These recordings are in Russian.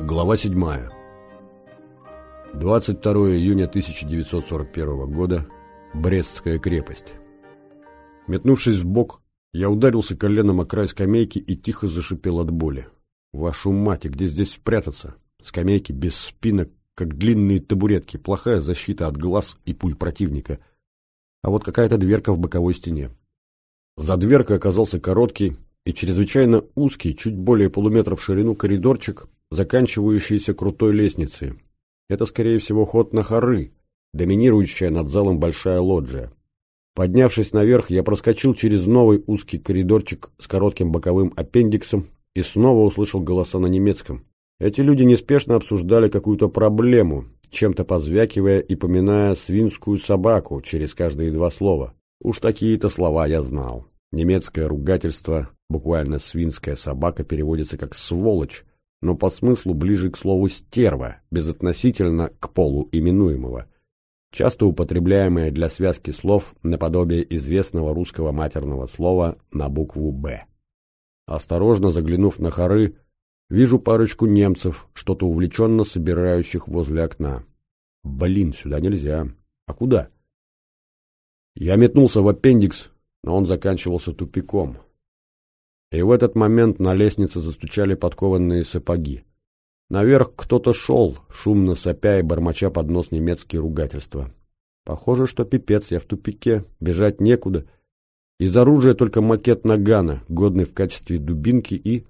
Глава 7. 22 июня 1941 года. Брестская крепость. Метнувшись в бок, я ударился коленом о край скамейки и тихо зашипел от боли. Вашу мать, где здесь спрятаться? Скамейки без спинок, как длинные табуретки, плохая защита от глаз и пуль противника. А вот какая-то дверка в боковой стене. За дверкой оказался короткий и чрезвычайно узкий, чуть более полуметра в ширину коридорчик, заканчивающийся крутой лестницей. Это, скорее всего, ход на хоры, доминирующая над залом большая лоджия. Поднявшись наверх, я проскочил через новый узкий коридорчик с коротким боковым аппендиксом и снова услышал голоса на немецком. Эти люди неспешно обсуждали какую-то проблему, чем-то позвякивая и поминая свинскую собаку через каждые два слова. Уж такие-то слова я знал. Немецкое ругательство, буквально «свинская собака» переводится как «сволочь», но по смыслу ближе к слову «стерва», безотносительно к полу именуемого. Часто употребляемое для связки слов наподобие известного русского матерного слова на букву «Б». Осторожно заглянув на хоры, вижу парочку немцев, что-то увлеченно собирающих возле окна. Блин, сюда нельзя. А куда? Я метнулся в аппендикс, но он заканчивался тупиком. И в этот момент на лестнице застучали подкованные сапоги. Наверх кто-то шел, шумно сопя и бормоча под нос немецкие ругательства. Похоже, что пипец, я в тупике, бежать некуда. Из оружия только макет нагана, годный в качестве дубинки, и...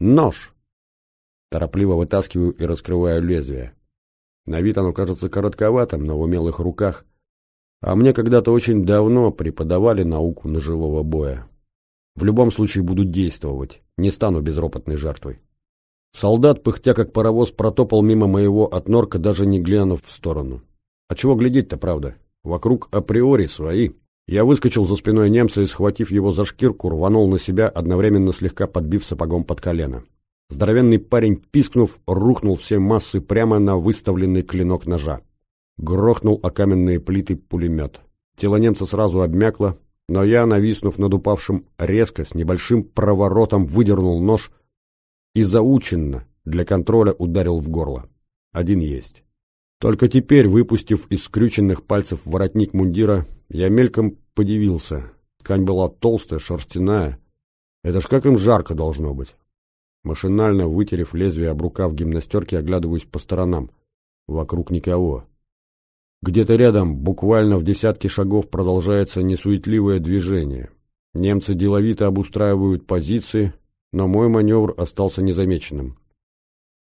Нож! Торопливо вытаскиваю и раскрываю лезвие. На вид оно кажется коротковатым, но в умелых руках а мне когда-то очень давно преподавали науку ножевого боя. В любом случае буду действовать, не стану безропотной жертвой. Солдат, пыхтя как паровоз, протопал мимо моего отнорка, даже не глянув в сторону. А чего глядеть-то, правда? Вокруг априори свои. Я выскочил за спиной немца и, схватив его за шкирку, рванул на себя, одновременно слегка подбив сапогом под колено. Здоровенный парень, пискнув, рухнул все массы прямо на выставленный клинок ножа. Грохнул о каменные плиты пулемет. Тело немца сразу обмякло, но я, нависнув над упавшим, резко, с небольшим проворотом выдернул нож и заученно, для контроля, ударил в горло. Один есть. Только теперь, выпустив из скрюченных пальцев воротник мундира, я мельком подивился. Ткань была толстая, шерстяная. Это ж как им жарко должно быть. Машинально вытерев лезвие об рукав гимнастерки, оглядываюсь по сторонам. Вокруг никого. Где-то рядом, буквально в десятке шагов, продолжается несуетливое движение. Немцы деловито обустраивают позиции, но мой маневр остался незамеченным.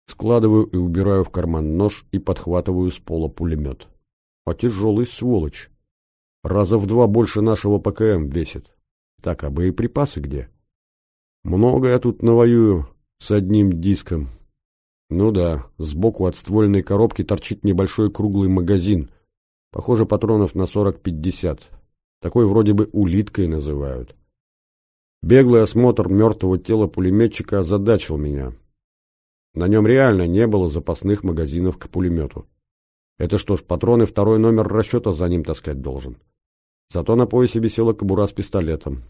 Складываю и убираю в карман нож и подхватываю с пола пулемет. А тяжелый сволочь. Раза в два больше нашего ПКМ весит. Так, а боеприпасы где? Много я тут навоюю с одним диском. Ну да, сбоку от ствольной коробки торчит небольшой круглый магазин, Похоже, патронов на 40-50. Такой вроде бы улиткой называют. Беглый осмотр мертвого тела пулеметчика озадачил меня. На нем реально не было запасных магазинов к пулемету. Это что ж, патроны второй номер расчета за ним таскать должен. Зато на поясе висела кобура с пистолетом.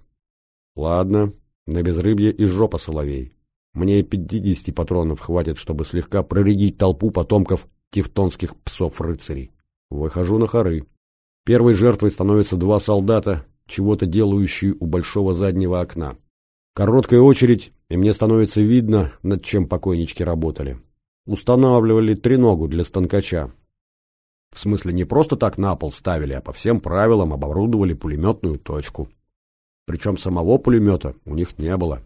Ладно, на безрыбье и жопа соловей. Мне и пятидесяти патронов хватит, чтобы слегка проредить толпу потомков тевтонских псов-рыцарей. Выхожу на хоры. Первой жертвой становятся два солдата, чего-то делающие у большого заднего окна. Короткая очередь, и мне становится видно, над чем покойнички работали. Устанавливали треногу для станкача. В смысле, не просто так на пол ставили, а по всем правилам оборудовали пулеметную точку. Причем самого пулемета у них не было.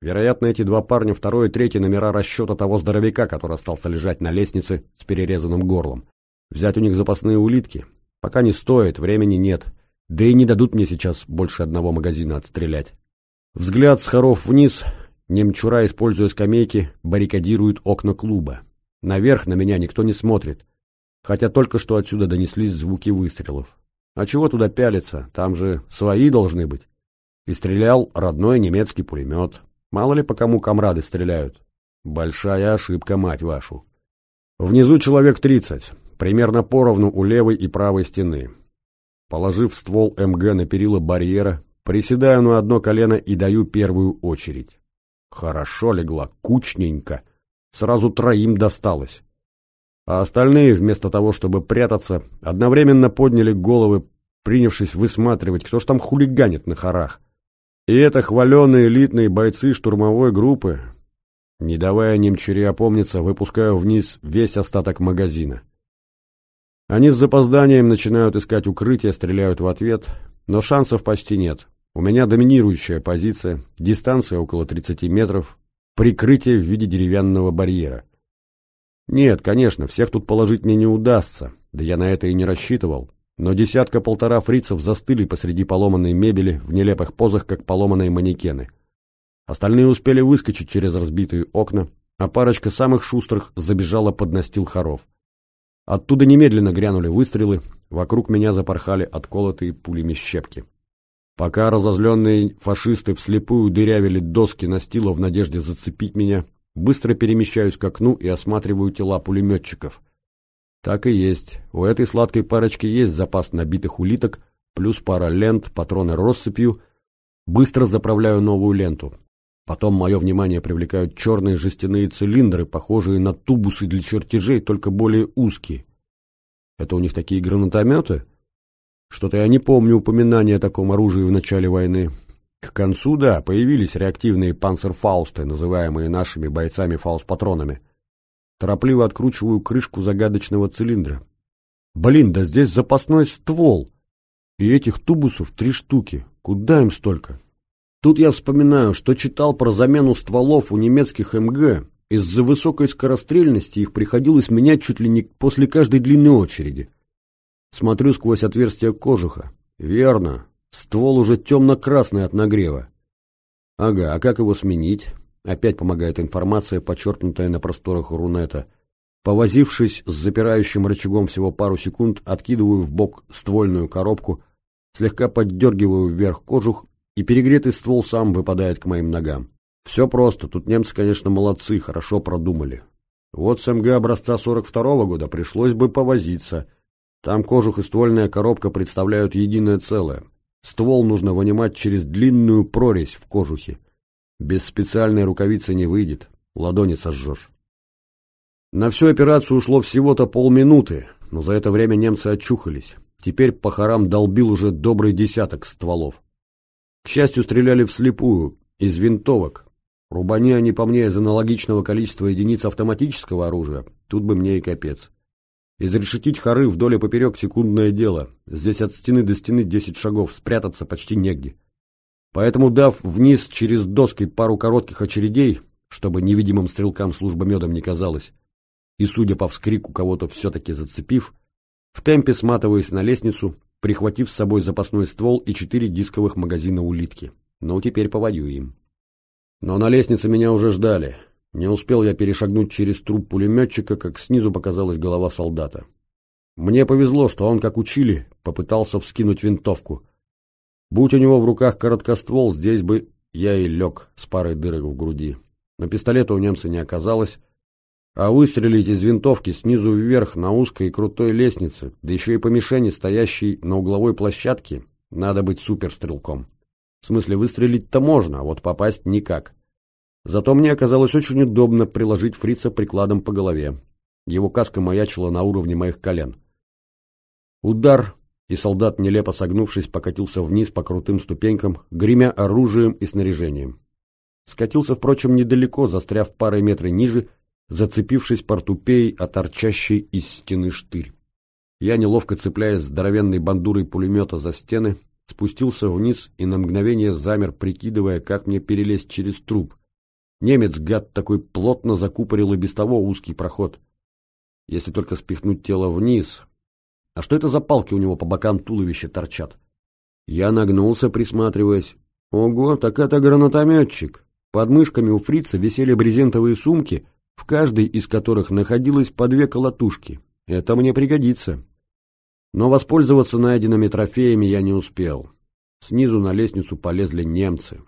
Вероятно, эти два парня второй и третий номера расчета того здоровяка, который остался лежать на лестнице с перерезанным горлом. Взять у них запасные улитки? Пока не стоит, времени нет. Да и не дадут мне сейчас больше одного магазина отстрелять. Взгляд с хоров вниз. Немчура, используя скамейки, баррикадирует окна клуба. Наверх на меня никто не смотрит. Хотя только что отсюда донеслись звуки выстрелов. А чего туда пялиться? Там же свои должны быть. И стрелял родной немецкий пулемет. Мало ли по кому комрады стреляют. Большая ошибка, мать вашу. Внизу человек тридцать примерно поровну у левой и правой стены. Положив ствол МГ на перила барьера, приседаю на одно колено и даю первую очередь. Хорошо легла, кучненько. Сразу троим досталось. А остальные, вместо того, чтобы прятаться, одновременно подняли головы, принявшись высматривать, кто ж там хулиганит на хорах. И это хваленые элитные бойцы штурмовой группы, не давая немчуре опомниться, выпускаю вниз весь остаток магазина. Они с запозданием начинают искать укрытие, стреляют в ответ, но шансов почти нет. У меня доминирующая позиция, дистанция около 30 метров, прикрытие в виде деревянного барьера. Нет, конечно, всех тут положить мне не удастся, да я на это и не рассчитывал, но десятка-полтора фрицев застыли посреди поломанной мебели в нелепых позах, как поломанные манекены. Остальные успели выскочить через разбитые окна, а парочка самых шустрых забежала под настил хоров. Оттуда немедленно грянули выстрелы, вокруг меня запорхали отколотые пулями щепки. Пока разозленные фашисты вслепую дырявили доски настила в надежде зацепить меня, быстро перемещаюсь к окну и осматриваю тела пулеметчиков. Так и есть. У этой сладкой парочки есть запас набитых улиток, плюс пара лент, патроны россыпью. Быстро заправляю новую ленту. Потом мое внимание привлекают черные жестяные цилиндры, похожие на тубусы для чертежей, только более узкие. Это у них такие гранатометы? Что-то я не помню упоминания о таком оружии в начале войны. К концу, да, появились реактивные панцерфаусты, называемые нашими бойцами фаус-патронами. Торопливо откручиваю крышку загадочного цилиндра. Блин, да здесь запасной ствол! И этих тубусов три штуки. Куда им столько? Тут я вспоминаю, что читал про замену стволов у немецких МГ. Из-за высокой скорострельности их приходилось менять чуть ли не после каждой длинной очереди. Смотрю сквозь отверстие кожуха. Верно, ствол уже темно-красный от нагрева. Ага, а как его сменить? Опять помогает информация, подчеркнутая на просторах рунета. Повозившись с запирающим рычагом всего пару секунд, откидываю в бок ствольную коробку, слегка поддергиваю вверх кожух и перегретый ствол сам выпадает к моим ногам. Все просто, тут немцы, конечно, молодцы, хорошо продумали. Вот с МГ образца 42-го года пришлось бы повозиться. Там кожух и ствольная коробка представляют единое целое. Ствол нужно вынимать через длинную прорезь в кожухе. Без специальной рукавицы не выйдет, ладони сожжешь. На всю операцию ушло всего-то полминуты, но за это время немцы очухались. Теперь по хорам долбил уже добрый десяток стволов. К счастью, стреляли вслепую, из винтовок. Рубани они по мне из аналогичного количества единиц автоматического оружия, тут бы мне и капец. Изрешетить хоры вдоль и поперек секундное дело. Здесь от стены до стены десять шагов, спрятаться почти негде. Поэтому, дав вниз через доски пару коротких очередей, чтобы невидимым стрелкам служба медом не казалась, и, судя по вскрику, кого-то все-таки зацепив, в темпе сматываясь на лестницу, прихватив с собой запасной ствол и четыре дисковых магазина улитки. Ну, теперь повоюем. Но на лестнице меня уже ждали. Не успел я перешагнуть через труп пулеметчика, как снизу показалась голова солдата. Мне повезло, что он, как учили, попытался вскинуть винтовку. Будь у него в руках короткоствол, здесь бы я и лег с парой дырок в груди. Но пистолета у немца не оказалось, а выстрелить из винтовки снизу вверх на узкой и крутой лестнице, да еще и по мишени, стоящей на угловой площадке, надо быть суперстрелком. В смысле, выстрелить-то можно, а вот попасть никак. Зато мне оказалось очень удобно приложить фрица прикладом по голове. Его каска маячила на уровне моих колен. Удар, и солдат, нелепо согнувшись, покатился вниз по крутым ступенькам, гремя оружием и снаряжением. Скатился, впрочем, недалеко, застряв парой метров ниже, зацепившись портупеей о торчащий из стены штырь. Я, неловко цепляясь здоровенной бандурой пулемета за стены, спустился вниз и на мгновение замер, прикидывая, как мне перелезть через труп. Немец, гад такой, плотно закупорил и без того узкий проход. Если только спихнуть тело вниз. А что это за палки у него по бокам туловища торчат? Я нагнулся, присматриваясь. Ого, так это гранатометчик. Под мышками у фрица висели брезентовые сумки, в каждой из которых находилось по две колотушки. Это мне пригодится. Но воспользоваться найденными трофеями я не успел. Снизу на лестницу полезли немцы.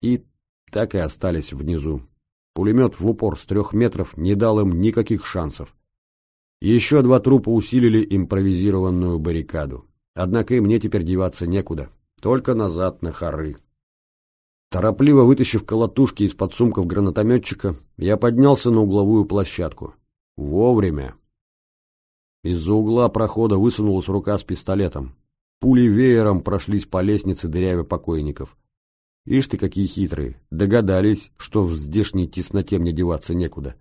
И так и остались внизу. Пулемет в упор с трех метров не дал им никаких шансов. Еще два трупа усилили импровизированную баррикаду. Однако и мне теперь деваться некуда. Только назад на хоры. Торопливо вытащив колотушки из-под сумков гранатометчика, я поднялся на угловую площадку. Вовремя. Из-за угла прохода высунулась рука с пистолетом. Пули веером прошлись по лестнице, дырявя покойников. Ишь ты, какие хитрые. Догадались, что в здешней тесноте мне деваться некуда.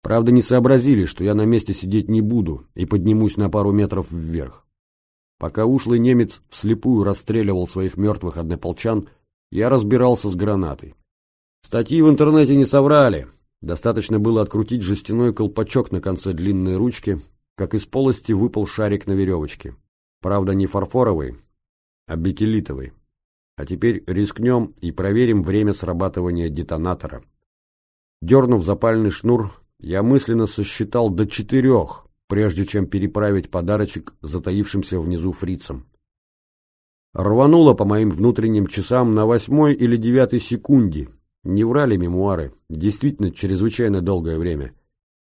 Правда, не сообразили, что я на месте сидеть не буду и поднимусь на пару метров вверх. Пока ушлый немец вслепую расстреливал своих мертвых однополчан, я разбирался с гранатой. Статьи в интернете не соврали. Достаточно было открутить жестяной колпачок на конце длинной ручки, как из полости выпал шарик на веревочке. Правда, не фарфоровый, а бекелитовый. А теперь рискнем и проверим время срабатывания детонатора. Дернув запальный шнур, я мысленно сосчитал до четырех, прежде чем переправить подарочек затаившимся внизу фрицам. Рвануло по моим внутренним часам на восьмой или девятой секунде. Не врали мемуары. Действительно, чрезвычайно долгое время.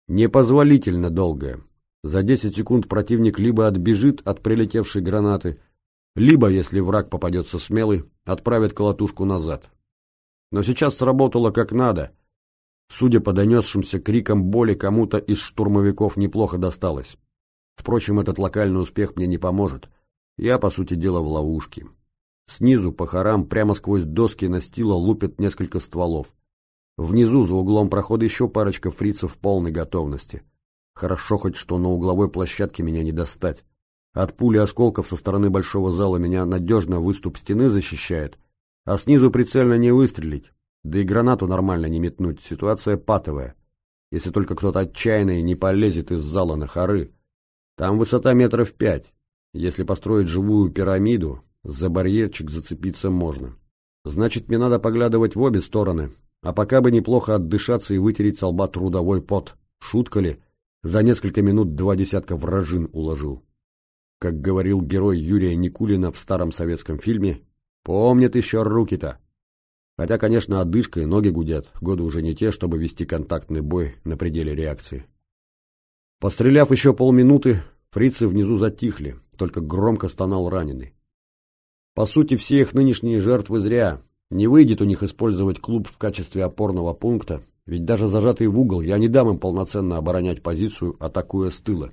Непозволительно долгое. За десять секунд противник либо отбежит от прилетевшей гранаты, либо, если враг попадется смелый, отправит колотушку назад. Но сейчас сработало как надо. Судя по донесшимся крикам боли, кому-то из штурмовиков неплохо досталось. Впрочем, этот локальный успех мне не поможет. Я, по сути дела, в ловушке. Снизу по хорам прямо сквозь доски настила лупят несколько стволов. Внизу, за углом прохода, еще парочка фрицев в полной готовности. Хорошо хоть, что на угловой площадке меня не достать. От пули осколков со стороны большого зала меня надежно выступ стены защищает, а снизу прицельно не выстрелить, да и гранату нормально не метнуть. Ситуация патовая. Если только кто-то отчаянный не полезет из зала на хоры. Там высота метров пять. Если построить живую пирамиду, за барьерчик зацепиться можно. Значит, мне надо поглядывать в обе стороны. А пока бы неплохо отдышаться и вытереть со лба трудовой пот. Шутка ли? За несколько минут два десятка вражин уложил. Как говорил герой Юрия Никулина в старом советском фильме, помнят еще руки-то. Хотя, конечно, одышка и ноги гудят, годы уже не те, чтобы вести контактный бой на пределе реакции. Постреляв еще полминуты, фрицы внизу затихли, только громко стонал раненый. По сути, все их нынешние жертвы зря. Не выйдет у них использовать клуб в качестве опорного пункта, ведь даже зажатый в угол я не дам им полноценно оборонять позицию, атакуя с тыла.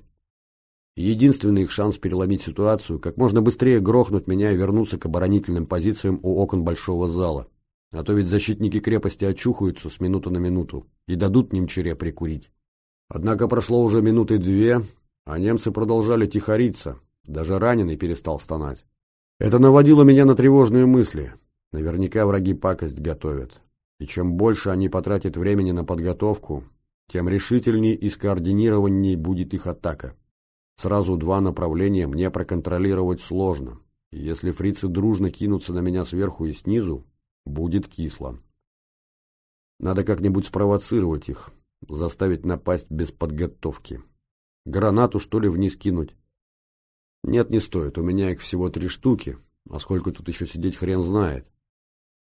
Единственный их шанс переломить ситуацию – как можно быстрее грохнуть меня и вернуться к оборонительным позициям у окон большого зала. А то ведь защитники крепости очухаются с минуты на минуту и дадут немчере прикурить. Однако прошло уже минуты две, а немцы продолжали тихориться, даже раненый перестал стонать. Это наводило меня на тревожные мысли. Наверняка враги пакость готовят. И чем больше они потратят времени на подготовку, тем решительней и скоординированней будет их атака. Сразу два направления мне проконтролировать сложно. И если фрицы дружно кинутся на меня сверху и снизу, будет кисло. Надо как-нибудь спровоцировать их, заставить напасть без подготовки. Гранату, что ли, вниз кинуть? Нет, не стоит, у меня их всего три штуки, а сколько тут еще сидеть хрен знает.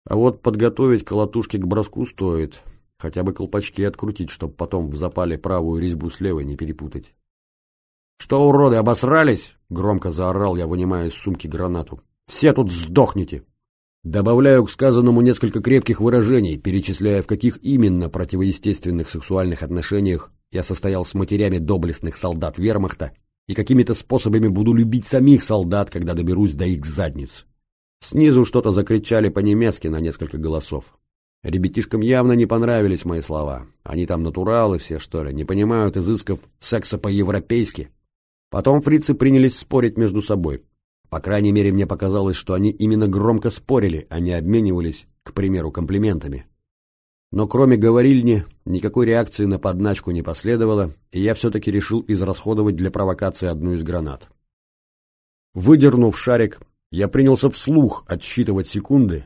А вот подготовить колотушки к броску стоит, хотя бы колпачки открутить, чтобы потом в запале правую резьбу с левой не перепутать. «Что, уроды, обосрались?» — громко заорал я, вынимая из сумки гранату. «Все тут сдохнете!» Добавляю к сказанному несколько крепких выражений, перечисляя, в каких именно противоестественных сексуальных отношениях я состоял с матерями доблестных солдат вермахта и какими-то способами буду любить самих солдат, когда доберусь до их задниц. Снизу что-то закричали по-немецки на несколько голосов. Ребятишкам явно не понравились мои слова. Они там натуралы все, что ли, не понимают изысков секса по-европейски. Потом фрицы принялись спорить между собой. По крайней мере, мне показалось, что они именно громко спорили, а не обменивались, к примеру, комплиментами. Но кроме говорильни, никакой реакции на подначку не последовало, и я все-таки решил израсходовать для провокации одну из гранат. Выдернув шарик, я принялся вслух отсчитывать секунды,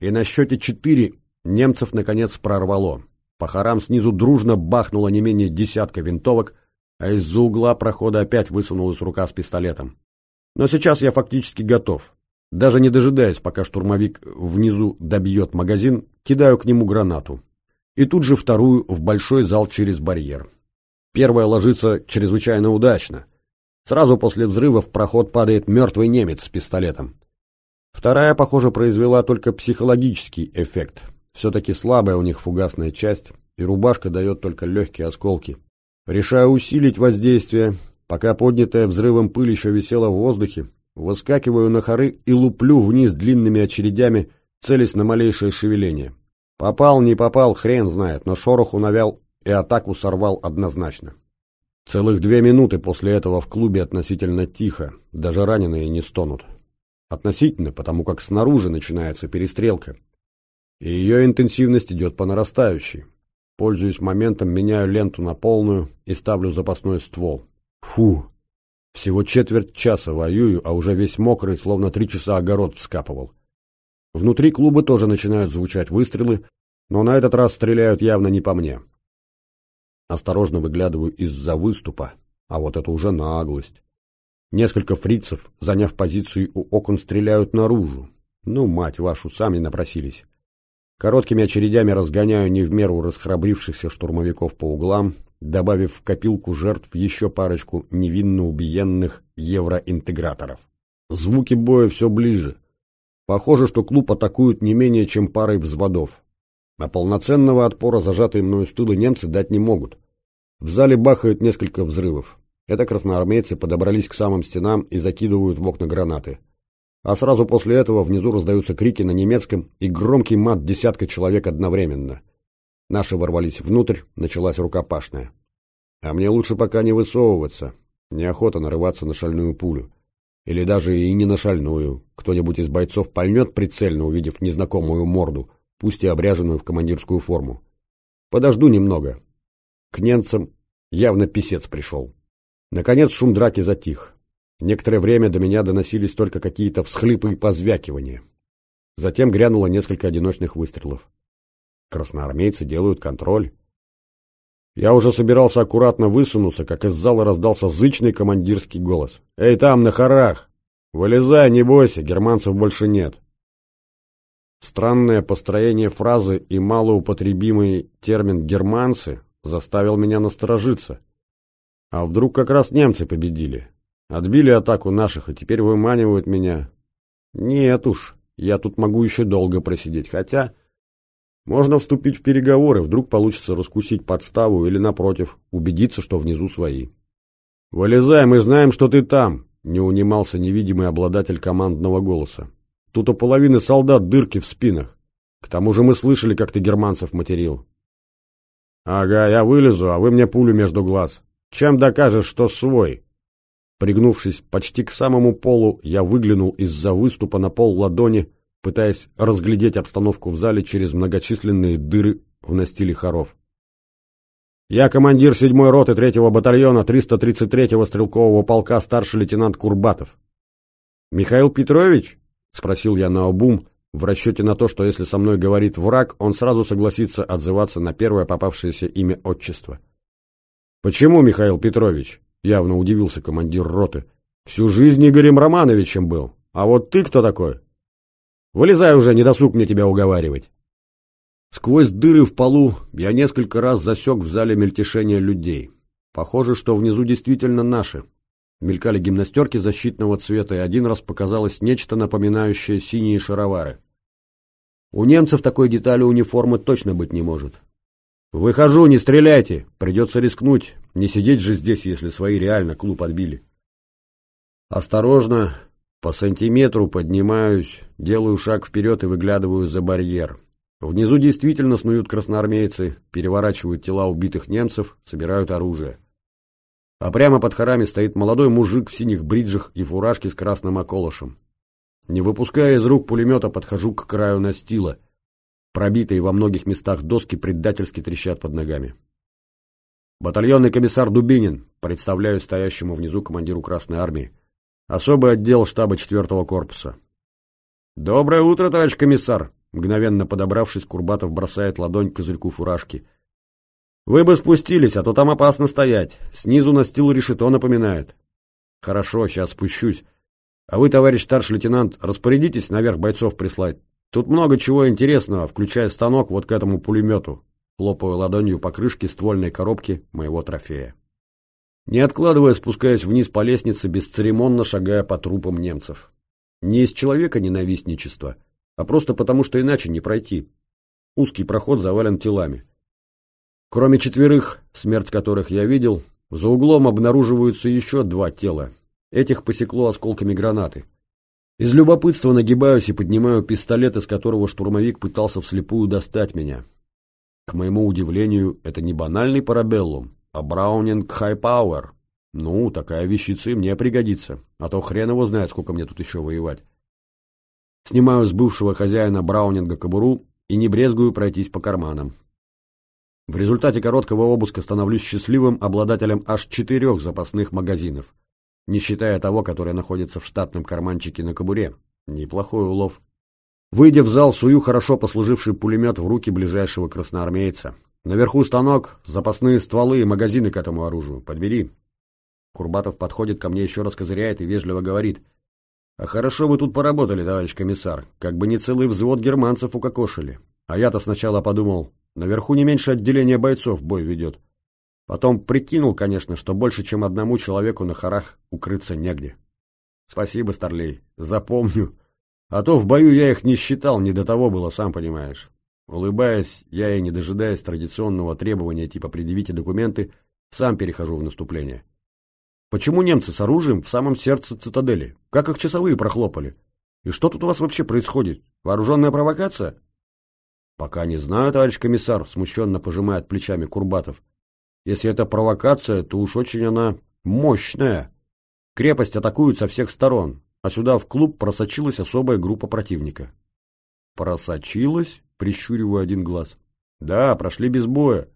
и на счете четыре немцев наконец прорвало. По хорам снизу дружно бахнуло не менее десятка винтовок, а из-за угла прохода опять высунулась рука с пистолетом. Но сейчас я фактически готов. Даже не дожидаясь, пока штурмовик внизу добьет магазин, кидаю к нему гранату. И тут же вторую в большой зал через барьер. Первая ложится чрезвычайно удачно. Сразу после взрыва в проход падает мертвый немец с пистолетом. Вторая, похоже, произвела только психологический эффект. Все-таки слабая у них фугасная часть, и рубашка дает только легкие осколки. Решаю усилить воздействие. Пока поднятая взрывом пыль еще висела в воздухе, выскакиваю на хоры и луплю вниз длинными очередями, целясь на малейшее шевеление. Попал, не попал, хрен знает, но шороху навял и атаку сорвал однозначно. Целых две минуты после этого в клубе относительно тихо, даже раненые не стонут. Относительно, потому как снаружи начинается перестрелка. И ее интенсивность идет по нарастающей. Пользуюсь моментом, меняю ленту на полную и ставлю запасной ствол. Фу! Всего четверть часа воюю, а уже весь мокрый, словно три часа огород вскапывал. Внутри клуба тоже начинают звучать выстрелы, но на этот раз стреляют явно не по мне. Осторожно выглядываю из-за выступа, а вот это уже наглость. Несколько фрицев, заняв позицию у окон, стреляют наружу. Ну, мать вашу, сами напросились. Короткими очередями разгоняю не в меру расхрабрившихся штурмовиков по углам, добавив в копилку жертв еще парочку невинно убиенных евроинтеграторов. Звуки боя все ближе. Похоже, что клуб атакуют не менее чем парой взводов. А полноценного отпора зажатые мною стулы немцы дать не могут. В зале бахают несколько взрывов. Это красноармейцы подобрались к самым стенам и закидывают в окна гранаты. А сразу после этого внизу раздаются крики на немецком и громкий мат десятка человек одновременно. Наши ворвались внутрь, началась рукопашная. А мне лучше пока не высовываться. Неохота нарываться на шальную пулю. Или даже и не на шальную. Кто-нибудь из бойцов пальнет прицельно, увидев незнакомую морду, пусть и обряженную в командирскую форму. Подожду немного. К немцам явно писец пришел. Наконец шум драки затих. Некоторое время до меня доносились только какие-то всхлипы и позвякивания. Затем грянуло несколько одиночных выстрелов. Красноармейцы делают контроль. Я уже собирался аккуратно высунуться, как из зала раздался зычный командирский голос. «Эй, там, на хорах! Вылезай, не бойся, германцев больше нет!» Странное построение фразы и малоупотребимый термин «германцы» заставил меня насторожиться. А вдруг как раз немцы победили? Отбили атаку наших, и теперь выманивают меня. Нет уж, я тут могу еще долго просидеть, хотя... Можно вступить в переговоры, вдруг получится раскусить подставу или, напротив, убедиться, что внизу свои. «Вылезай, мы знаем, что ты там!» — не унимался невидимый обладатель командного голоса. Тут у половины солдат дырки в спинах. К тому же мы слышали, как ты германцев материл. Ага, я вылезу, а вы мне пулю между глаз. Чем докажешь, что свой? Пригнувшись почти к самому полу, я выглянул из-за выступа на пол ладони, пытаясь разглядеть обстановку в зале через многочисленные дыры в настиле хоров. «Я командир 7-й роты 3-го батальона 333-го стрелкового полка старший лейтенант Курбатов». «Михаил Петрович?» — спросил я наобум, в расчете на то, что если со мной говорит враг, он сразу согласится отзываться на первое попавшееся имя отчества. «Почему, Михаил Петрович?» — явно удивился командир роты. «Всю жизнь Игорем Романовичем был. А вот ты кто такой?» «Вылезай уже, не досуг мне тебя уговаривать». Сквозь дыры в полу я несколько раз засек в зале мельтешение людей. Похоже, что внизу действительно наши, Мелькали гимнастерки защитного цвета, и один раз показалось нечто напоминающее синие шаровары. У немцев такой детали униформы точно быть не может. «Выхожу, не стреляйте! Придется рискнуть. Не сидеть же здесь, если свои реально клуб отбили». Осторожно, по сантиметру поднимаюсь, делаю шаг вперед и выглядываю за барьер. Внизу действительно снуют красноармейцы, переворачивают тела убитых немцев, собирают оружие а прямо под хорами стоит молодой мужик в синих бриджах и фуражке с красным околышем. Не выпуская из рук пулемета, подхожу к краю настила. Пробитые во многих местах доски предательски трещат под ногами. Батальонный комиссар Дубинин, представляю стоящему внизу командиру Красной Армии. Особый отдел штаба 4-го корпуса. «Доброе утро, товарищ комиссар!» Мгновенно подобравшись, Курбатов бросает ладонь к козырьку фуражки. Вы бы спустились, а то там опасно стоять. Снизу настил решето напоминает. Хорошо, сейчас спущусь. А вы, товарищ старший лейтенант, распорядитесь наверх бойцов прислать. Тут много чего интересного, включая станок вот к этому пулемету. Хлопаю ладонью по крышке ствольной коробки моего трофея. Не откладывая, спускаюсь вниз по лестнице, бесцеремонно шагая по трупам немцев. Не из человека ненавистничества, а просто потому, что иначе не пройти. Узкий проход завален телами. Кроме четверых, смерть которых я видел, за углом обнаруживаются еще два тела. Этих посекло осколками гранаты. Из любопытства нагибаюсь и поднимаю пистолет, из которого штурмовик пытался вслепую достать меня. К моему удивлению, это не банальный парабеллум, а Браунинг Хай Пауэр. Ну, такая вещица и мне пригодится, а то хрен его знает, сколько мне тут еще воевать. Снимаю с бывшего хозяина Браунинга кобуру и не брезгую пройтись по карманам. В результате короткого обыска становлюсь счастливым обладателем аж четырех запасных магазинов, не считая того, который находится в штатном карманчике на кобуре. Неплохой улов. Выйдя в зал, сую хорошо послуживший пулемет в руки ближайшего красноармейца. Наверху станок, запасные стволы и магазины к этому оружию. Подбери. Курбатов подходит ко мне еще раз козыряет и вежливо говорит — а хорошо вы тут поработали, товарищ комиссар. Как бы не целый взвод германцев укокошили. А я-то сначала подумал, наверху не меньше отделения бойцов бой ведет. Потом прикинул, конечно, что больше, чем одному человеку на хорах укрыться негде. Спасибо, Старлей, запомню. А то в бою я их не считал, не до того было, сам понимаешь. Улыбаясь, я и не дожидаясь традиционного требования типа «предъявите документы», сам перехожу в наступление. Почему немцы с оружием в самом сердце цитадели? Как их часовые прохлопали? И что тут у вас вообще происходит? Вооруженная провокация? Пока не знаю, товарищ комиссар, смущенно пожимает плечами Курбатов. Если это провокация, то уж очень она мощная. Крепость атакуют со всех сторон, а сюда в клуб просочилась особая группа противника. Просочилась? Прищуриваю один глаз. Да, прошли без боя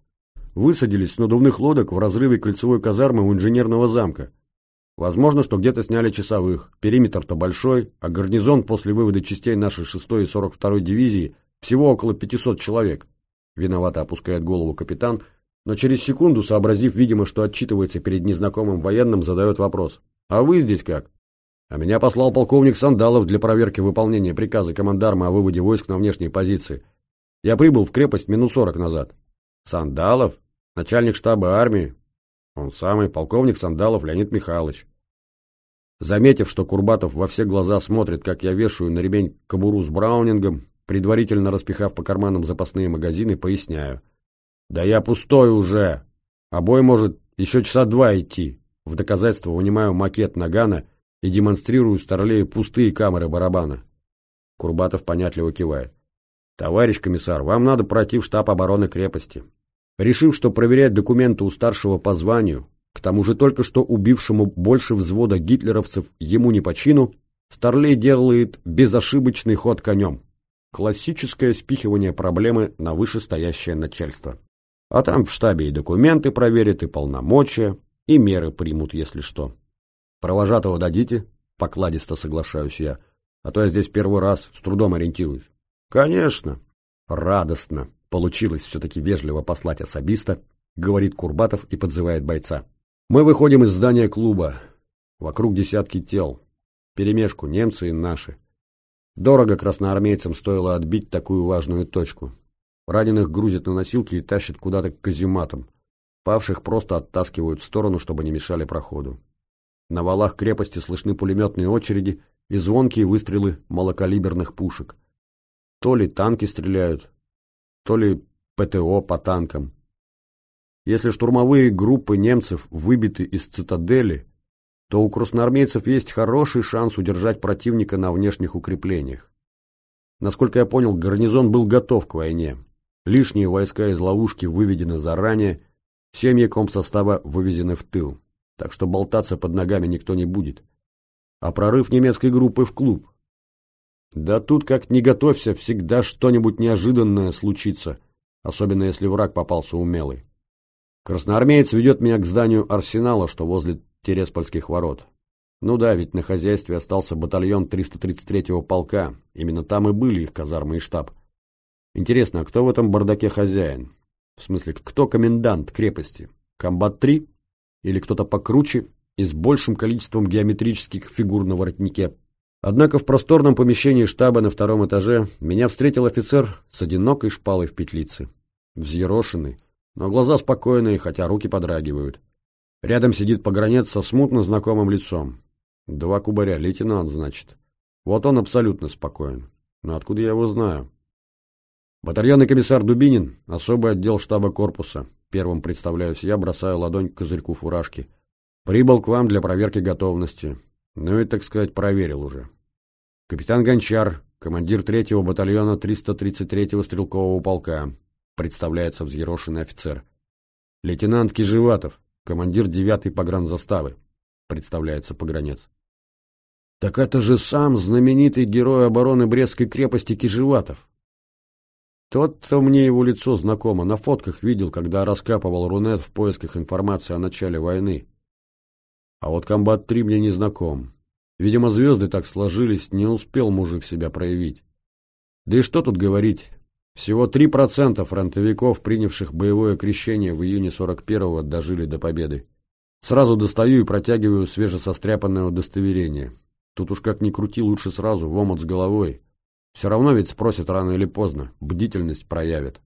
высадились с надувных лодок в разрыве кольцевой казармы у инженерного замка. Возможно, что где-то сняли часовых. Периметр-то большой, а гарнизон после вывода частей нашей 6-й и 42-й дивизии всего около 500 человек. Виновато опускает голову капитан, но через секунду, сообразив, видимо, что отчитывается перед незнакомым военным, задает вопрос. «А вы здесь как?» «А меня послал полковник Сандалов для проверки выполнения приказа командарма о выводе войск на внешние позиции. Я прибыл в крепость минут сорок назад». «Сандалов?» Начальник штаба армии, он самый, полковник Сандалов Леонид Михайлович. Заметив, что Курбатов во все глаза смотрит, как я вешаю на ремень кобуру с браунингом, предварительно распихав по карманам запасные магазины, поясняю. «Да я пустой уже! А бой может еще часа два идти!» В доказательство вынимаю макет нагана и демонстрирую старлею пустые камеры барабана. Курбатов понятливо кивает. «Товарищ комиссар, вам надо пройти в штаб обороны крепости. Решив, что проверять документы у старшего по званию, к тому же только что убившему больше взвода гитлеровцев ему не по чину, Старлей делает безошибочный ход конем. Классическое спихивание проблемы на вышестоящее начальство. А там в штабе и документы проверят, и полномочия, и меры примут, если что. Провожатого дадите? Покладисто соглашаюсь я. А то я здесь первый раз, с трудом ориентируюсь. Конечно. Радостно. Получилось все-таки вежливо послать особиста, говорит Курбатов и подзывает бойца. Мы выходим из здания клуба. Вокруг десятки тел. Перемешку немцы и наши. Дорого красноармейцам стоило отбить такую важную точку. Раненых грузят на носилки и тащат куда-то к казематам. Павших просто оттаскивают в сторону, чтобы не мешали проходу. На валах крепости слышны пулеметные очереди и звонкие выстрелы малокалиберных пушек. То ли танки стреляют, то ли ПТО по танкам. Если штурмовые группы немцев выбиты из цитадели, то у красноармейцев есть хороший шанс удержать противника на внешних укреплениях. Насколько я понял, гарнизон был готов к войне. Лишние войска из ловушки выведены заранее, семьи комсостава вывезены в тыл, так что болтаться под ногами никто не будет. А прорыв немецкой группы в клуб да тут, как не готовься, всегда что-нибудь неожиданное случится, особенно если враг попался умелый. Красноармеец ведет меня к зданию арсенала, что возле Тереспольских ворот. Ну да, ведь на хозяйстве остался батальон 333-го полка, именно там и были их казармы и штаб. Интересно, а кто в этом бардаке хозяин? В смысле, кто комендант крепости? Комбат-3? Или кто-то покруче и с большим количеством геометрических фигур на воротнике? Однако в просторном помещении штаба на втором этаже меня встретил офицер с одинокой шпалой в петлице. Взъерошенный, но глаза спокойные, хотя руки подрагивают. Рядом сидит погранец со смутно знакомым лицом. Два кубаря, лейтенант, значит. Вот он абсолютно спокоен. Но откуда я его знаю? Батальонный комиссар Дубинин, особый отдел штаба корпуса. Первым представляюсь я, бросаю ладонь к козырьку фуражки. Прибыл к вам для проверки готовности. Ну и, так сказать, проверил уже. Капитан Гончар, командир третьего батальона 333-го стрелкового полка. Представляется взъерошенный офицер. Лейтенант Кижеватов, командир девятой погранзаставы. Представляется погранец. Так это же сам знаменитый герой обороны Брестской крепости Кижеватов. Тот-то мне его лицо знакомо, на фотках видел, когда раскапывал Рунет в поисках информации о начале войны. А вот Комбат-3 мне не знаком. Видимо, звезды так сложились, не успел мужик себя проявить. Да и что тут говорить, всего 3% фронтовиков, принявших боевое крещение в июне 41-го, дожили до победы. Сразу достаю и протягиваю свежесостряпанное удостоверение. Тут уж как ни крути, лучше сразу, в омут с головой. Все равно ведь спросят рано или поздно, бдительность проявят.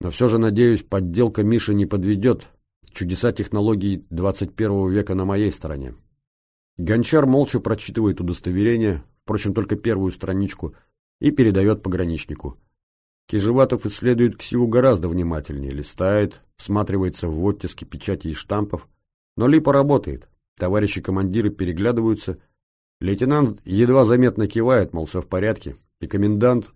Но все же, надеюсь, подделка Миши не подведет. Чудеса технологий 21 века на моей стороне. Гончар молча прочитывает удостоверение, впрочем, только первую страничку, и передает пограничнику. Кижеватов исследует ксиву гораздо внимательнее, листает, всматривается в оттиски печати и штампов. Но Липа работает. Товарищи командиры переглядываются – Лейтенант едва заметно кивает, мол, все в порядке, и комендант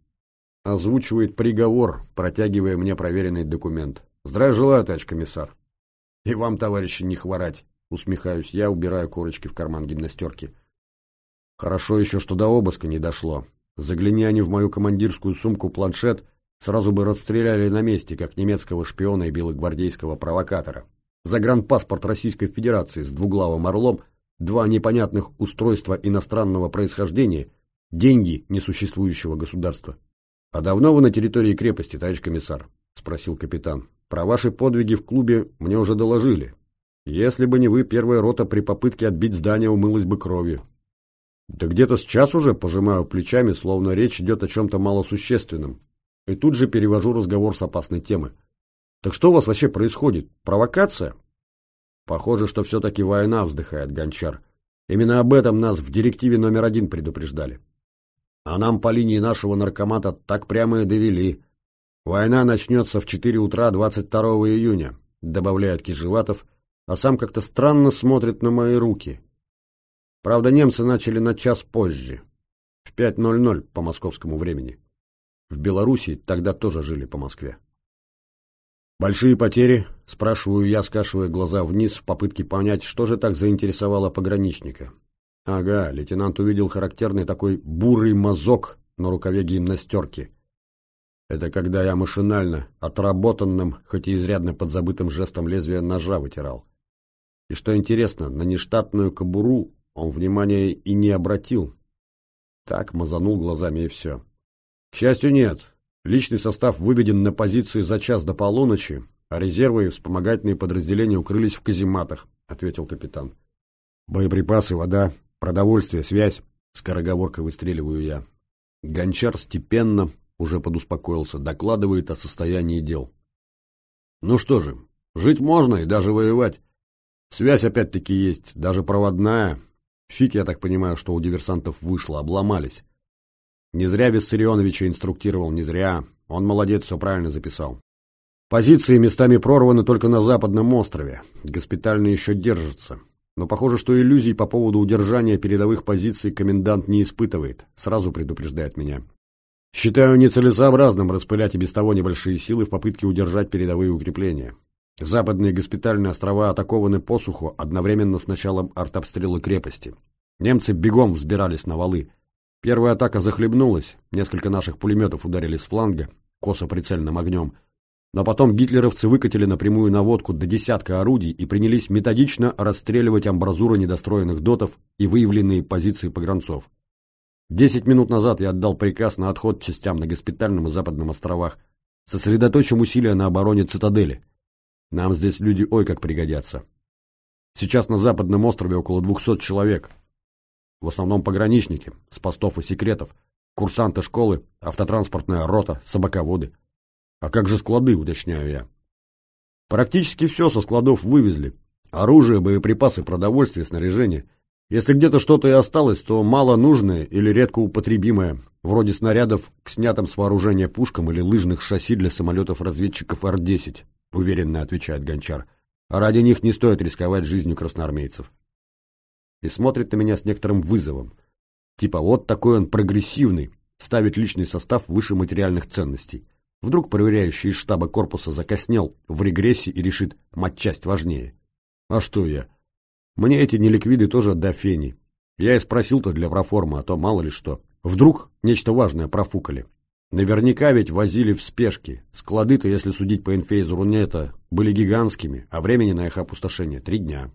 озвучивает приговор, протягивая мне проверенный документ. «Здравия желаю, товарищ комиссар!» «И вам, товарищи, не хворать!» Усмехаюсь я, убирая корочки в карман гимнастерки. Хорошо еще, что до обыска не дошло. Загляни они в мою командирскую сумку планшет, сразу бы расстреляли на месте, как немецкого шпиона и белогвардейского провокатора. Загранпаспорт Российской Федерации с двуглавым орлом два непонятных устройства иностранного происхождения, деньги несуществующего государства. «А давно вы на территории крепости, товарищ комиссар?» – спросил капитан. «Про ваши подвиги в клубе мне уже доложили. Если бы не вы, первая рота при попытке отбить здание умылась бы кровью». «Да где-то с час уже пожимаю плечами, словно речь идет о чем-то малосущественном. И тут же перевожу разговор с опасной темы. Так что у вас вообще происходит? Провокация?» Похоже, что все-таки война, вздыхает Гончар. Именно об этом нас в директиве номер один предупреждали. А нам по линии нашего наркомата так прямо и довели. Война начнется в 4 утра 22 июня, добавляет Кижеватов, а сам как-то странно смотрит на мои руки. Правда, немцы начали на час позже, в 5.00 по московскому времени. В Белоруссии тогда тоже жили по Москве. «Большие потери?» – спрашиваю я, скашивая глаза вниз в попытке понять, что же так заинтересовало пограничника. Ага, лейтенант увидел характерный такой бурый мазок на рукаве гимнастерки. Это когда я машинально, отработанным, хоть и изрядно подзабытым жестом лезвия ножа вытирал. И что интересно, на нештатную кобуру он внимания и не обратил. Так мазанул глазами и все. К счастью, нет. Личный состав выведен на позиции за час до полуночи, а резервы и вспомогательные подразделения укрылись в казематах, ответил капитан. Боеприпасы, вода, продовольствие, связь. Скороговоркой выстреливаю я. Гончар степенно, уже подуспокоился, докладывает о состоянии дел. Ну что же, жить можно и даже воевать. Связь опять-таки есть, даже проводная. Фиг, я так понимаю, что у диверсантов вышло, обломались. Не зря Виссарионовича инструктировал, не зря. Он молодец, все правильно записал. Позиции местами прорваны только на западном острове. Госпитальные еще держатся. Но похоже, что иллюзий по поводу удержания передовых позиций комендант не испытывает. Сразу предупреждает меня. Считаю нецелесообразным распылять и без того небольшие силы в попытке удержать передовые укрепления. Западные госпитальные острова атакованы посуху одновременно с началом артобстрела крепости. Немцы бегом взбирались на валы. Первая атака захлебнулась, несколько наших пулеметов ударили с фланга, косо-прицельным огнем. Но потом гитлеровцы выкатили напрямую наводку до десятка орудий и принялись методично расстреливать амбразуры недостроенных дотов и выявленные позиции погранцов. Десять минут назад я отдал приказ на отход частям на госпитальном и западном островах. Сосредоточим усилия на обороне цитадели. Нам здесь люди ой как пригодятся. Сейчас на западном острове около двухсот человек, в основном пограничники, с постов и секретов, курсанты школы, автотранспортная рота, собаководы. А как же склады, уточняю я. Практически все со складов вывезли. Оружие, боеприпасы, продовольствие, снаряжение. Если где-то что-то и осталось, то мало нужное или редко употребимое, вроде снарядов к снятым с вооружения пушкам или лыжных шасси для самолетов-разведчиков Р-10, уверенно отвечает Гончар. А ради них не стоит рисковать жизнью красноармейцев. И смотрит на меня с некоторым вызовом. Типа вот такой он прогрессивный, ставит личный состав выше материальных ценностей. Вдруг проверяющий из штаба корпуса закоснел в регрессе и решит матчасть важнее. А что я? Мне эти неликвиды тоже до фени. Я и спросил-то для проформы, а то мало ли что. Вдруг нечто важное профукали. Наверняка ведь возили в спешке. Склады-то, если судить по инфе из Рунета, были гигантскими, а времени на их опустошение — три дня.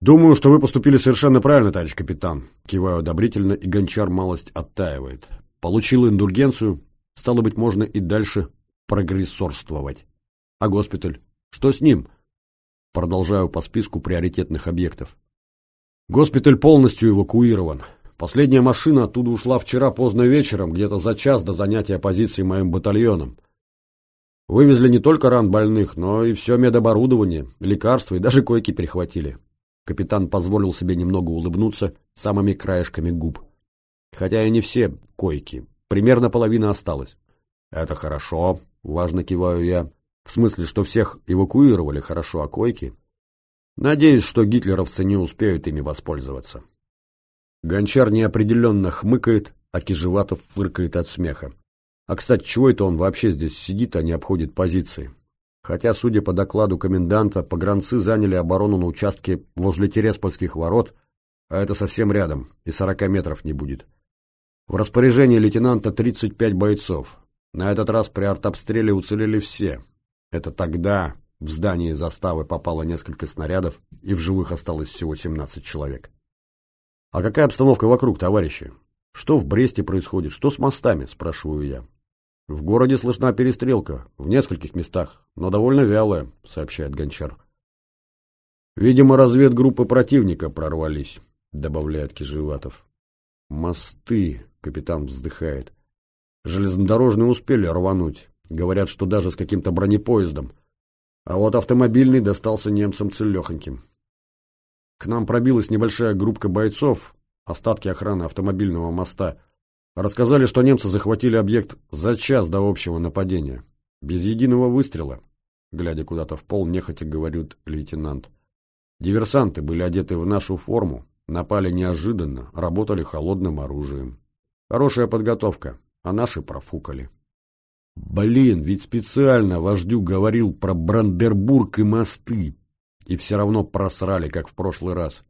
«Думаю, что вы поступили совершенно правильно, товарищ капитан», — киваю одобрительно, и гончар малость оттаивает. Получил индульгенцию, стало быть, можно и дальше прогрессорствовать. А госпиталь? Что с ним? Продолжаю по списку приоритетных объектов. Госпиталь полностью эвакуирован. Последняя машина оттуда ушла вчера поздно вечером, где-то за час до занятия позиции моим батальоном. Вывезли не только ран больных, но и все медоборудование, лекарства и даже койки перехватили. Капитан позволил себе немного улыбнуться самыми краешками губ. Хотя и не все койки. Примерно половина осталась. Это хорошо, важно киваю я. В смысле, что всех эвакуировали хорошо, а койки? Надеюсь, что гитлеровцы не успеют ими воспользоваться. Гончар неопределенно хмыкает, а Кижеватов фыркает от смеха. А, кстати, чего это он вообще здесь сидит, а не обходит позиции? Хотя, судя по докладу коменданта, погранцы заняли оборону на участке возле Тереспольских ворот, а это совсем рядом, и сорока метров не будет. В распоряжении лейтенанта 35 бойцов. На этот раз при артобстреле уцелели все. Это тогда в здании заставы попало несколько снарядов, и в живых осталось всего 17 человек. «А какая обстановка вокруг, товарищи? Что в Бресте происходит? Что с мостами?» – спрашиваю я. В городе слышна перестрелка, в нескольких местах, но довольно вялая, сообщает Гончар. Видимо, разведгруппы противника прорвались, добавляет Кижеватов. Мосты, капитан вздыхает. Железнодорожные успели рвануть. Говорят, что даже с каким-то бронепоездом. А вот автомобильный достался немцам целехоньким. К нам пробилась небольшая группка бойцов, остатки охраны автомобильного моста — Рассказали, что немцы захватили объект за час до общего нападения. Без единого выстрела. Глядя куда-то в пол, нехотя говорит лейтенант. Диверсанты были одеты в нашу форму, напали неожиданно, работали холодным оружием. Хорошая подготовка, а наши профукали. Блин, ведь специально вождю говорил про Брандербург и мосты. И все равно просрали, как в прошлый раз.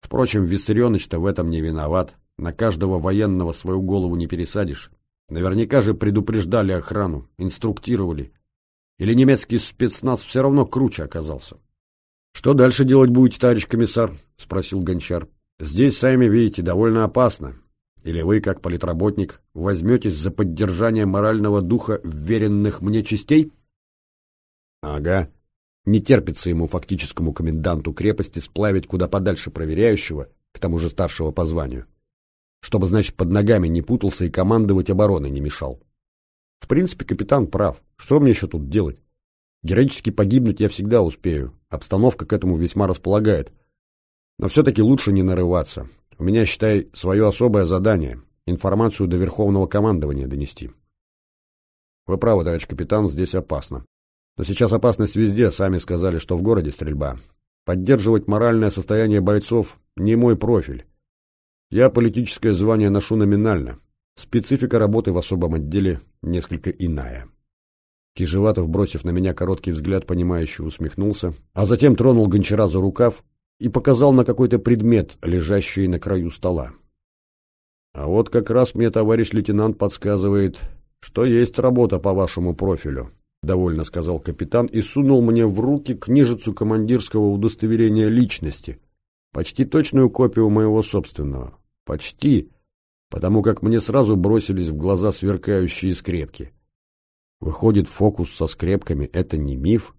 Впрочем, Виссарионыч-то в этом не виноват. На каждого военного свою голову не пересадишь. Наверняка же предупреждали охрану, инструктировали. Или немецкий спецназ все равно круче оказался. «Что дальше делать будете, товарищ комиссар?» — спросил Гончар. «Здесь, сами видите, довольно опасно. Или вы, как политработник, возьметесь за поддержание морального духа вверенных мне частей?» «Ага. Не терпится ему фактическому коменданту крепости сплавить куда подальше проверяющего, к тому же старшего по званию чтобы, значит, под ногами не путался и командовать обороной не мешал. В принципе, капитан прав. Что мне еще тут делать? Героически погибнуть я всегда успею. Обстановка к этому весьма располагает. Но все-таки лучше не нарываться. У меня, считай, свое особое задание — информацию до Верховного командования донести. Вы правы, товарищ капитан, здесь опасно. Но сейчас опасность везде, сами сказали, что в городе стрельба. Поддерживать моральное состояние бойцов — не мой профиль. Я политическое звание ношу номинально. Специфика работы в особом отделе несколько иная. Кижеватов, бросив на меня короткий взгляд, понимающе усмехнулся, а затем тронул гончара за рукав и показал на какой-то предмет, лежащий на краю стола. А вот как раз мне товарищ лейтенант подсказывает, что есть работа по вашему профилю, довольно сказал капитан и сунул мне в руки книжицу командирского удостоверения личности, почти точную копию моего собственного. Почти, потому как мне сразу бросились в глаза сверкающие скрепки. Выходит, фокус со скрепками — это не миф?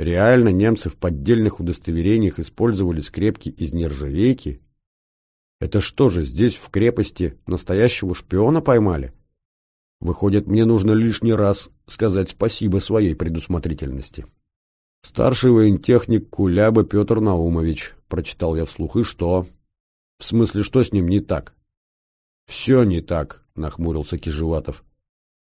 Реально немцы в поддельных удостоверениях использовали скрепки из нержавейки? Это что же, здесь в крепости настоящего шпиона поймали? Выходит, мне нужно лишний раз сказать спасибо своей предусмотрительности. Старший воентехник Куляба Петр Наумович, прочитал я вслух. «И что?» «В смысле, что с ним не так?» «Все не так», — нахмурился Кижеватов.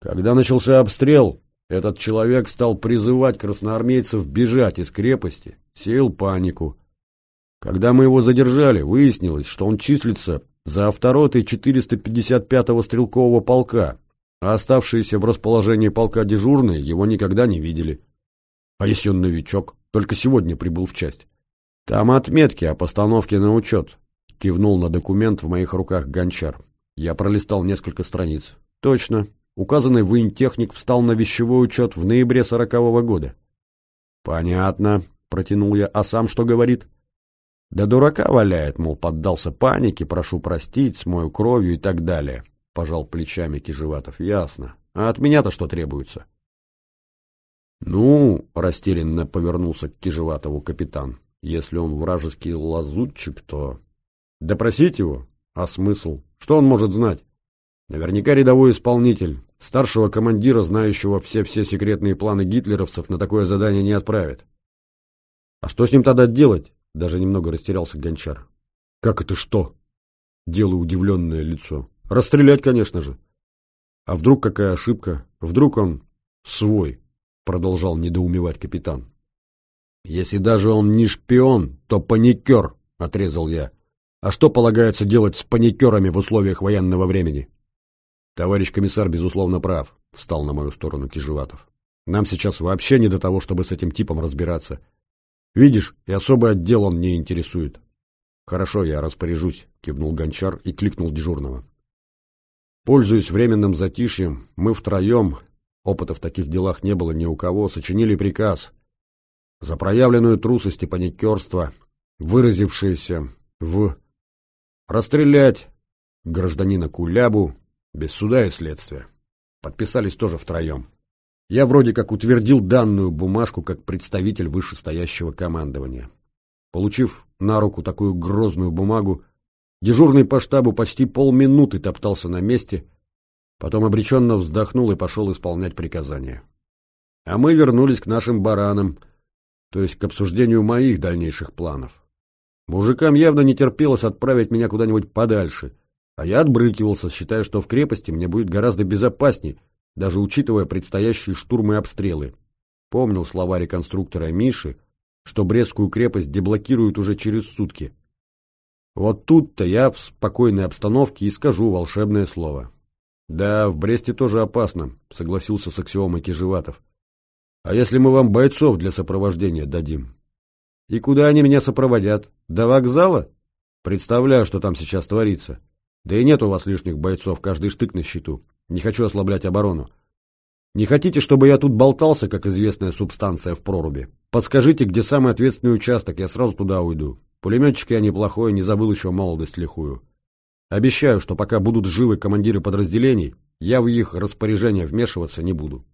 «Когда начался обстрел, этот человек стал призывать красноармейцев бежать из крепости, сеял панику. Когда мы его задержали, выяснилось, что он числится за авторотой 455-го стрелкового полка, а оставшиеся в расположении полка дежурные его никогда не видели. А если он новичок, только сегодня прибыл в часть? Там отметки о постановке на учет, кивнул на документ в моих руках гончар. Я пролистал несколько страниц. Точно, указанный воентехник встал на вещевой учет в ноябре сорокового года. Понятно, протянул я, а сам что говорит? Да дурака валяет, мол, поддался панике, прошу простить, смою кровью и так далее. Пожал плечами Кижеватов. Ясно. А от меня-то что требуется? Ну, растерянно повернулся к Кижеватову капитан. Если он вражеский лазутчик, то... Допросить его? А смысл? Что он может знать? Наверняка рядовой исполнитель. Старшего командира, знающего все-все секретные планы гитлеровцев, на такое задание не отправит. А что с ним тогда делать? Даже немного растерялся Гончар. «Как это что?» Делаю удивленное лицо. «Расстрелять, конечно же». «А вдруг какая ошибка? Вдруг он свой?» Продолжал недоумевать капитан. «Если даже он не шпион, то паникер», — отрезал я. «А что полагается делать с паникерами в условиях военного времени?» «Товарищ комиссар, безусловно, прав», — встал на мою сторону Кижеватов. «Нам сейчас вообще не до того, чтобы с этим типом разбираться. Видишь, и особый отдел он не интересует. Хорошо, я распоряжусь, кивнул гончар и кликнул дежурного. Пользуясь временным затишьем, мы втроем, опыта в таких делах не было ни у кого, сочинили приказ. За проявленную трусость и паникерство, выразившееся в «расстрелять» гражданина Кулябу без суда и следствия. Подписались тоже втроем. Я вроде как утвердил данную бумажку как представитель вышестоящего командования. Получив на руку такую грозную бумагу, дежурный по штабу почти полминуты топтался на месте, потом обреченно вздохнул и пошел исполнять приказания. А мы вернулись к нашим баранам, то есть к обсуждению моих дальнейших планов. Мужикам явно не терпелось отправить меня куда-нибудь подальше, а я отбрыкивался, считая, что в крепости мне будет гораздо безопасней, даже учитывая предстоящие штурмы и обстрелы. Помнил слова реконструктора Миши, что Брестскую крепость деблокируют уже через сутки. Вот тут-то я в спокойной обстановке и скажу волшебное слово. «Да, в Бресте тоже опасно», — согласился с аксиомой Кижеватов. «А если мы вам бойцов для сопровождения дадим?» «И куда они меня сопроводят? До вокзала? Представляю, что там сейчас творится. Да и нет у вас лишних бойцов, каждый штык на счету. Не хочу ослаблять оборону. Не хотите, чтобы я тут болтался, как известная субстанция в проруби? Подскажите, где самый ответственный участок, я сразу туда уйду. Пулеметчик я неплохой, не забыл еще молодость лихую. Обещаю, что пока будут живы командиры подразделений, я в их распоряжение вмешиваться не буду.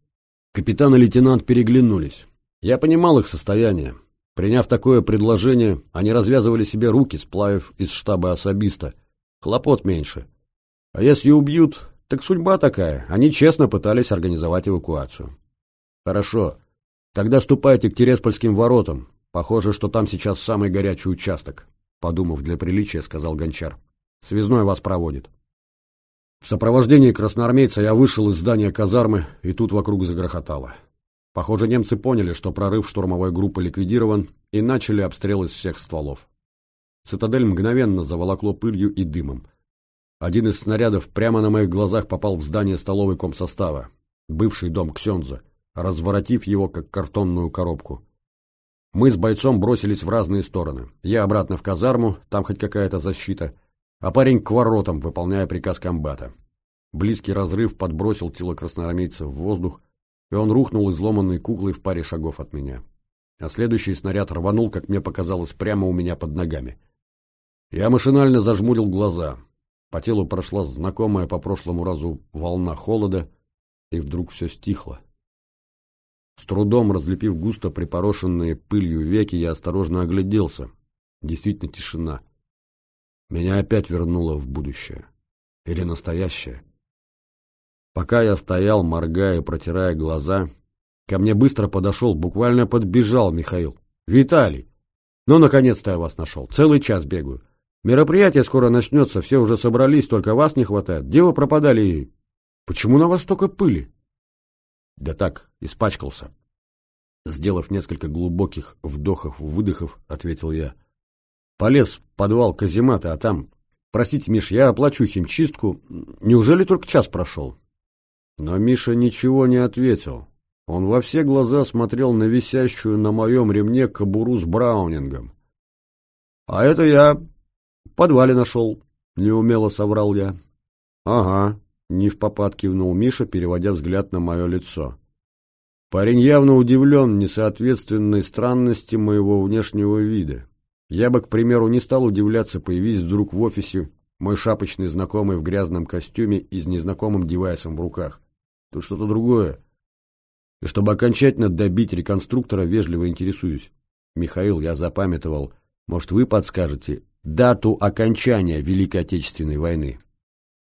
Капитан и лейтенант переглянулись. Я понимал их состояние. Приняв такое предложение, они развязывали себе руки, сплавив из штаба особиста. Хлопот меньше. А если убьют, так судьба такая. Они честно пытались организовать эвакуацию. Хорошо. Тогда ступайте к Тереспольским воротам. Похоже, что там сейчас самый горячий участок. Подумав для приличия, сказал Гончар. Связной вас проводит. В сопровождении красноармейца я вышел из здания казармы, и тут вокруг загрохотало. Похоже, немцы поняли, что прорыв штурмовой группы ликвидирован, и начали обстрел из всех стволов. Цитадель мгновенно заволокло пылью и дымом. Один из снарядов прямо на моих глазах попал в здание столовой комсостава, бывший дом Ксенза, разворотив его как картонную коробку. Мы с бойцом бросились в разные стороны. Я обратно в казарму, там хоть какая-то защита, а парень к воротам, выполняя приказ комбата. Близкий разрыв подбросил тело красноармейца в воздух, и он рухнул изломанной куклой в паре шагов от меня. А следующий снаряд рванул, как мне показалось, прямо у меня под ногами. Я машинально зажмурил глаза — по телу прошла знакомая по прошлому разу волна холода, и вдруг все стихло. С трудом разлепив густо припорошенные пылью веки, я осторожно огляделся. Действительно тишина. Меня опять вернуло в будущее. Или настоящее. Пока я стоял, моргая и протирая глаза, ко мне быстро подошел, буквально подбежал Михаил. «Виталий! Ну, наконец-то я вас нашел. Целый час бегаю. Мероприятие скоро начнется, все уже собрались, только вас не хватает. Где вы пропадали? Почему на вас столько пыли? Да так, испачкался. Сделав несколько глубоких вдохов-выдохов, ответил я. Полез в подвал каземата, а там... Простите, Миш, я оплачу химчистку. Неужели только час прошел? Но Миша ничего не ответил. Он во все глаза смотрел на висящую на моем ремне кобуру с браунингом. — А это я в подвале нашел, — неумело соврал я. — Ага, — не в попад кивнул Миша, переводя взгляд на мое лицо. Парень явно удивлен несоответственной странности моего внешнего вида. Я бы, к примеру, не стал удивляться, появись вдруг в офисе мой шапочный знакомый в грязном костюме и с незнакомым девайсом в руках. Тут что-то другое. И чтобы окончательно добить реконструктора, вежливо интересуюсь. Михаил, я запамятовал. Может, вы подскажете дату окончания Великой Отечественной войны?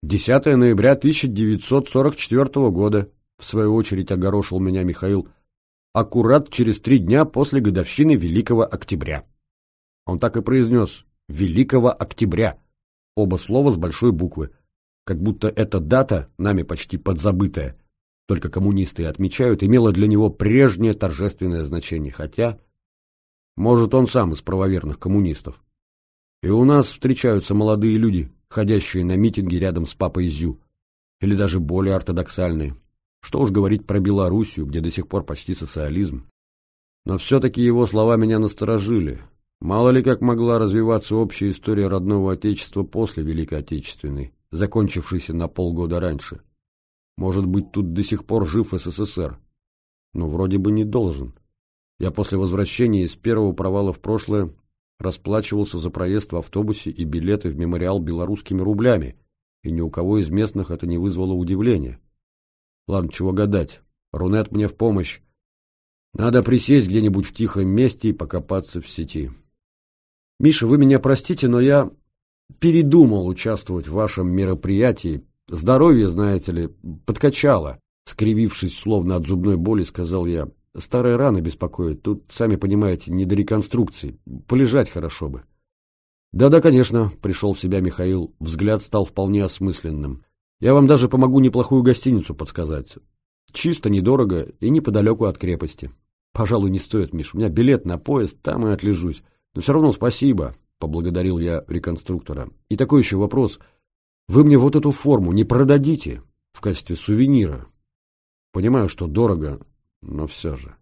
10 ноября 1944 года, в свою очередь огорошил меня Михаил, аккурат через три дня после годовщины Великого Октября. Он так и произнес «Великого Октября», оба слова с большой буквы, как будто эта дата, нами почти подзабытая, только коммунисты отмечают, имела для него прежнее торжественное значение, хотя, может, он сам из правоверных коммунистов. И у нас встречаются молодые люди, ходящие на митинги рядом с папой Зю, или даже более ортодоксальные. Что уж говорить про Белоруссию, где до сих пор почти социализм. Но все-таки его слова меня насторожили. Мало ли как могла развиваться общая история родного Отечества после Великой Отечественной, закончившейся на полгода раньше. Может быть, тут до сих пор жив СССР. Но вроде бы не должен. Я после возвращения из первого провала в прошлое расплачивался за проезд в автобусе и билеты в мемориал белорусскими рублями, и ни у кого из местных это не вызвало удивления. Ладно, чего гадать. Рунет мне в помощь. Надо присесть где-нибудь в тихом месте и покопаться в сети. Миша, вы меня простите, но я передумал участвовать в вашем мероприятии. Здоровье, знаете ли, подкачало. Скривившись, словно от зубной боли, сказал я. Старая рана беспокоит. Тут, сами понимаете, не до реконструкции. Полежать хорошо бы. Да-да, конечно, пришел в себя Михаил. Взгляд стал вполне осмысленным. Я вам даже помогу неплохую гостиницу подсказать. Чисто, недорого и неподалеку от крепости. Пожалуй, не стоит, Миш. У меня билет на поезд, там и отлежусь. Но все равно спасибо, поблагодарил я реконструктора. И такой еще вопрос. Вы мне вот эту форму не продадите в качестве сувенира? Понимаю, что дорого, но все же.